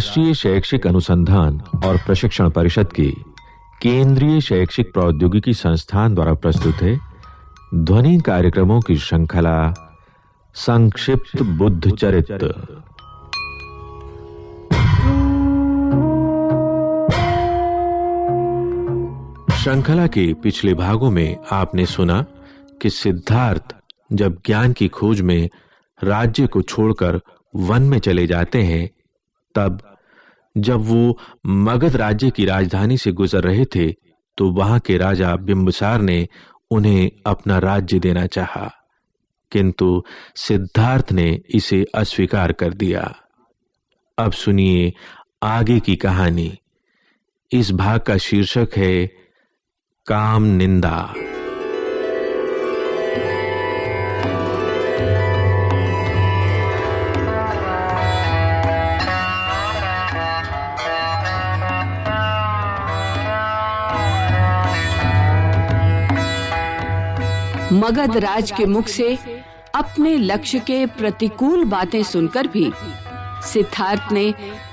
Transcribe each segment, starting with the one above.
राष्ट्रीय शैक्षिक अनुसंधान और प्रशिक्षण परिषद की केंद्रीय शैक्षिक प्रौद्योगिकी संस्थान द्वारा प्रस्तुत है। ध्वनि कार्यक्रमों की श्रृंखला संक्षिप्त बुद्ध चरित्र। श्रृंखला के पिछले भागों में आपने सुना कि सिद्धार्थ जब ज्ञान की खोज में राज्य को छोड़कर वन में चले जाते हैं तब, जब वो मगध राज्य की राजधानी से गुजर रहे थे तो वहाँ के राजा बिंबसार ने उन्हें अपना राज्य देना चाहा। किंतु सिद्धार्थ ने इसे अस्वीकार कर दिया। अब सुनिए आगे की कहानी। इस भाग का शीर्षक है, काम निंदा। मगध राज के मुख से अपने लक्ष्य के प्रतिकूल बातें सुनकर भी सिद्धार्थ ने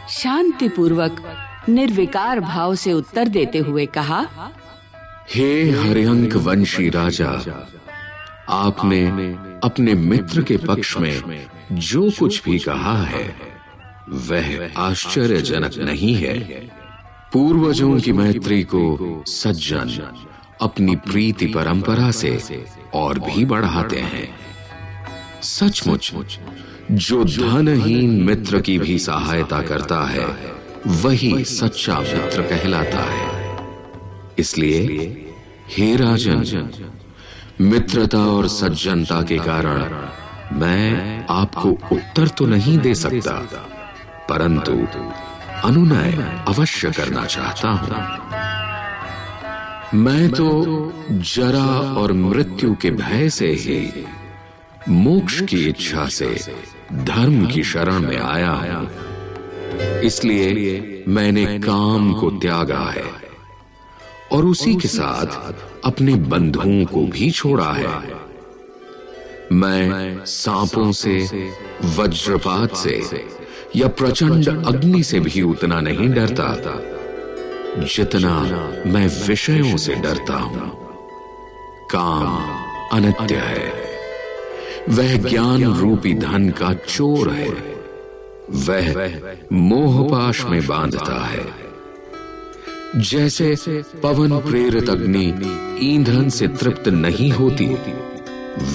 शांति पूर्वक निर्विकार भाव से उत्तर देते हुए कहा, हे हरियंक वंशी राजा, आपने अपने मित्र के पक्ष में जो कुछ भी कहा है, वह आश्चर्यजनक नहीं है। पूर्वजों की मैत्री को सज्जन अपनी प्रीति परंपरा से और भी बढ़ाते हैं। सचमुच जो धनहीन मित्र की भी सहायता करता है वही सच्चा मित्र कहलाता है। इसलिए हे राजन मित्रता और सज्जनता के कारण मैं आपको उत्तर तो नहीं दे सकता परंतु अनुनय अवश्य करना चाहता हूँ। मैं तो जरा और मृत्यु के भय से ही मोक्ष की इच्छा से धर्म की शरण में आया हूँ। इसलिए मैंने काम को त्यागा है और उसी के साथ अपने बंधुओं को भी छोड़ा है। मैं सांपों से, वज्रपात से या प्रचंड अग्नि से भी उतना नहीं डरता। जितना मैं विषयों से डरता हूँ, काम अनत्य है। वह ज्ञान रूपी धन का चोर है। वह मोहपाश में बांधता है। जैसे पवन प्रेरित अग्नि ईंधन से तृप्त नहीं होती,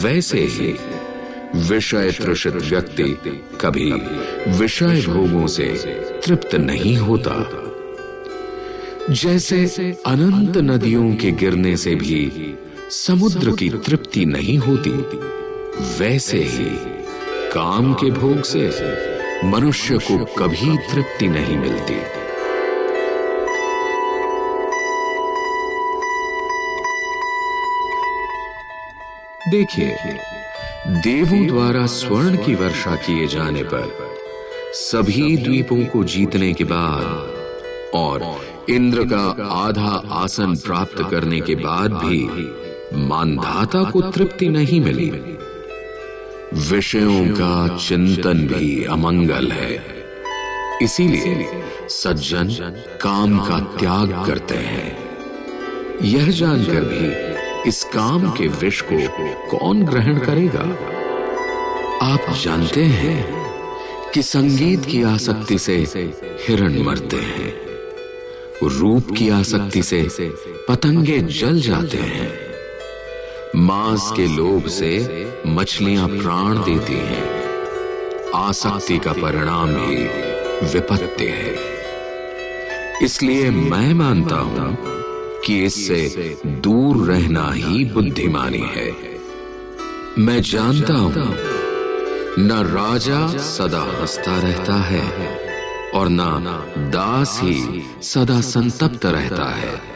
वैसे ही विषय तृषित व्यक्ति कभी विषय भोगों से तृप्त नहीं होता। जैसे अनंत नदियों के गिरने से भी समुद्र की तृप्ति नहीं होती, वैसे ही काम के भोग से मनुष्य को कभी तृप्ति नहीं मिलती। देखिए, देवों द्वारा स्वर्ण की वर्षा किए जाने पर सभी द्वीपों को जीतने के बाद और इंद्र का आधा आसन प्राप्त करने के बाद भी मानधाता को तृप्ति नहीं मिली। विषयों का चिंतन भी अमंगल है। इसीलिए सज्जन काम का त्याग करते हैं। यह जानकर भी इस काम के विष को कौन ग्रहण करेगा? आप जानते हैं कि संगीत की आसक्ति से हिरण मरते हैं। रूप की आसक्ति से पतंगे जल जाते हैं। मांस के लोभ से मछलियाँ प्राण देती हैं। आसक्ति का परिणाम ही विपत्ति है। इसलिए मैं मानता हूँ कि इससे दूर रहना ही बुद्धिमानी है। मैं जानता हूँ, न राजा सदा हंसता रहता है और ना दास ही सदा संतप्त रहता है।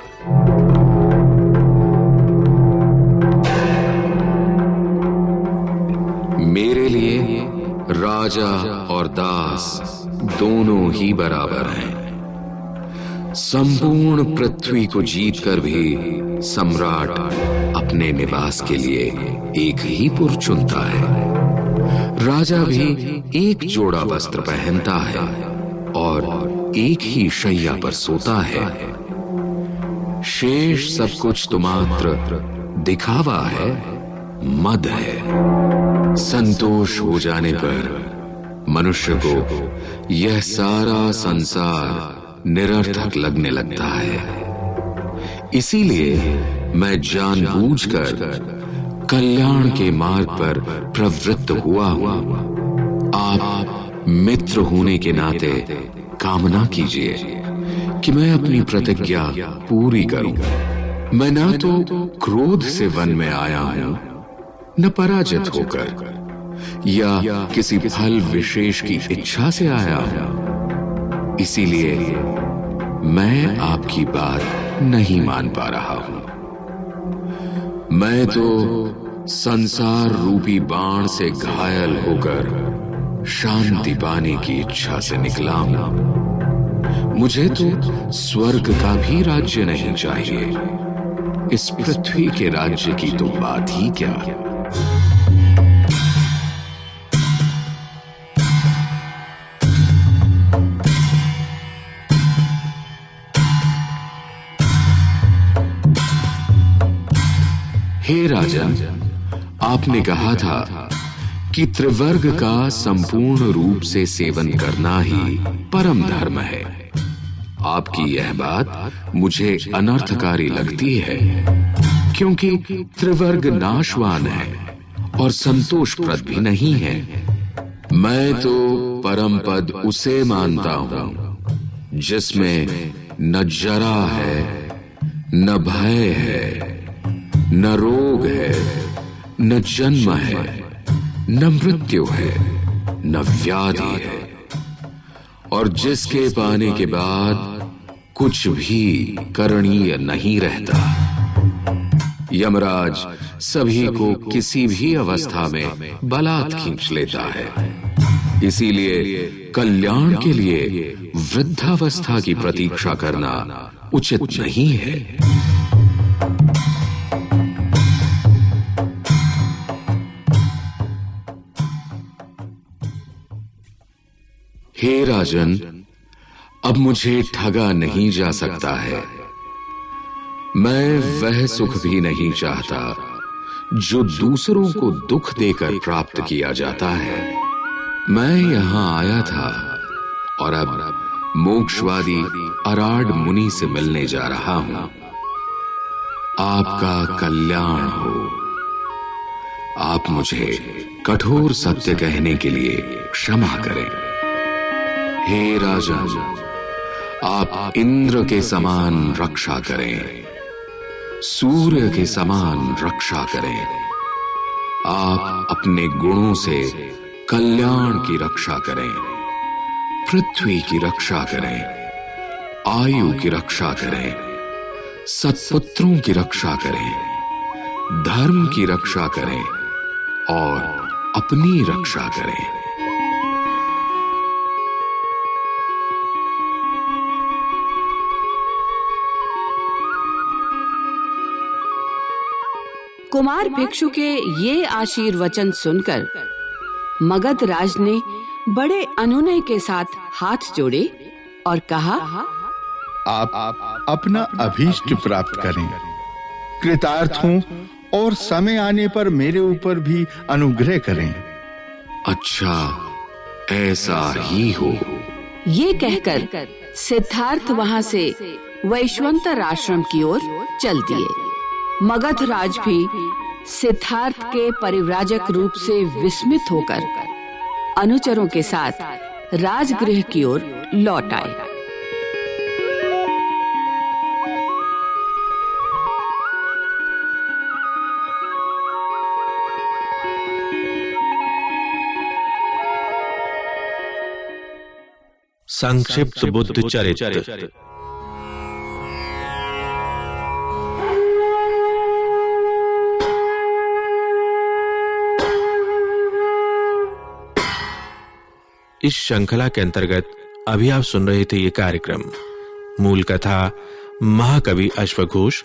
मेरे लिए राजा और दास दोनों ही बराबर हैं। संपूर्ण पृथ्वी को जीतकर भी सम्राट अपने निवास के लिए एक ही पुर चुनता है। राजा भी एक जोड़ा वस्त्र पहनता है। और एक ही शैया पर सोता है। शेष सब कुछ तो मात्र दिखावा है, मद है। संतोष हो जाने पर मनुष्य को यह सारा संसार निरर्थक लगने लगता है। इसीलिए मैं जानबूझकर कल्याण के मार्ग पर प्रवृत्त हुआ हूँ। आप मित्र होने के नाते कामना कीजिए कि मैं अपनी प्रतिज्ञा पूरी करूँ। मैं ना तो क्रोध से वन में आया हूँ, न पराजित होकर, या किसी फल विशेष की इच्छा से आया हूँ। इसीलिए मैं आपकी बात नहीं मान पा रहा हूँ। मैं तो संसार रूपी बाण से घायल होकर शांति पाने की इच्छा से निकला हूँ मुझे तो स्वर्ग का भी राज्य नहीं चाहिए। इस पृथ्वी के राज्य की तो बात ही क्या? हे राजन आपने कहा था कि त्रिवर्ग का संपूर्ण रूप से सेवन करना ही परम धर्म है। आपकी यह बात मुझे अनर्थकारी लगती है, क्योंकि त्रिवर्ग नाशवान है और संतोषप्रद भी नहीं है। मैं तो परम पद उसे मानता हूँ, जिसमें न जरा है, न भय है, न रोग है, न जन्म है। न मृत्यु है, न व्याधि है। और जिसके पाने के बाद कुछ भी करणीय नहीं रहता। यमराज सभी को किसी भी अवस्था में बलात् खींच लेता है। इसीलिए कल्याण के लिए वृद्धावस्था की प्रतीक्षा करना उचित नहीं है। हे राजन, अब मुझे ठगा नहीं जा सकता है। मैं वह सुख भी नहीं चाहता जो दूसरों को दुख देकर प्राप्त किया जाता है। मैं यहाँ आया था और अब मोक्षवादी अराड मुनि से मिलने जा रहा हूँ। आपका कल्याण हो। आप मुझे कठोर सत्य कहने के लिए क्षमा करें। हे राजन आप इंद्र के समान रक्षा करें, सूर्य के समान रक्षा करें। आप अपने गुणों से कल्याण की रक्षा करें, पृथ्वी की रक्षा करें, आयु की रक्षा करें, सत्पुत्रों की रक्षा करें, धर्म की रक्षा करें और अपनी रक्षा करें। कुमार भिक्षु के ये आशीर्वचन सुनकर मगध राज ने बड़े अनुनय के साथ हाथ जोड़े और कहा आप अपना अभीष्ट प्राप्त करें। कृतार्थ हूँ और समय आने पर मेरे ऊपर भी अनुग्रह करें। अच्छा ऐसा ही हो। ये कहकर सिद्धार्थ वहाँ से वैश्वंतर आश्रम की ओर चल दिए। मगध राज भी सिद्धार्थ के परिव्राजक रूप से विस्मित होकर अनुचरों के साथ राजगृह की ओर लौट आए। संक्षिप्त बुद्ध चरित्र इस श्रृंखला के अंतर्गत अभी आप सुन रहे थे ये कार्यक्रम। मूल कथा, महाकवि अश्वघोष,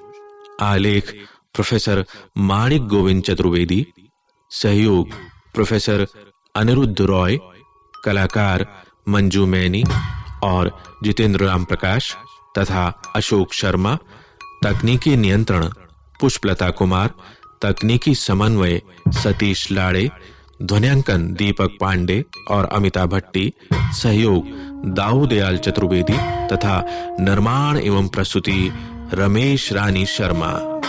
आलेख, प्रोफेसर माणिक गोविंद चतुर्वेदी, सहयोग, प्रोफेसर अनिरुद्ध रॉय, कलाकार मंजू मैनी और जितेंद्र राम प्रकाश तथा अशोक शर्मा, तकनीकी नियंत्रण पुष्पलता कुमार, तकनीकी समन्वय सतीश लाड़े ध्वनियांकन, दीपक पांडे और अमिता भट्टी, सहयोग दाऊदयाल चतुर्वेदी तथा निर्माण एवं प्रस्तुति रमेश रानी शर्मा।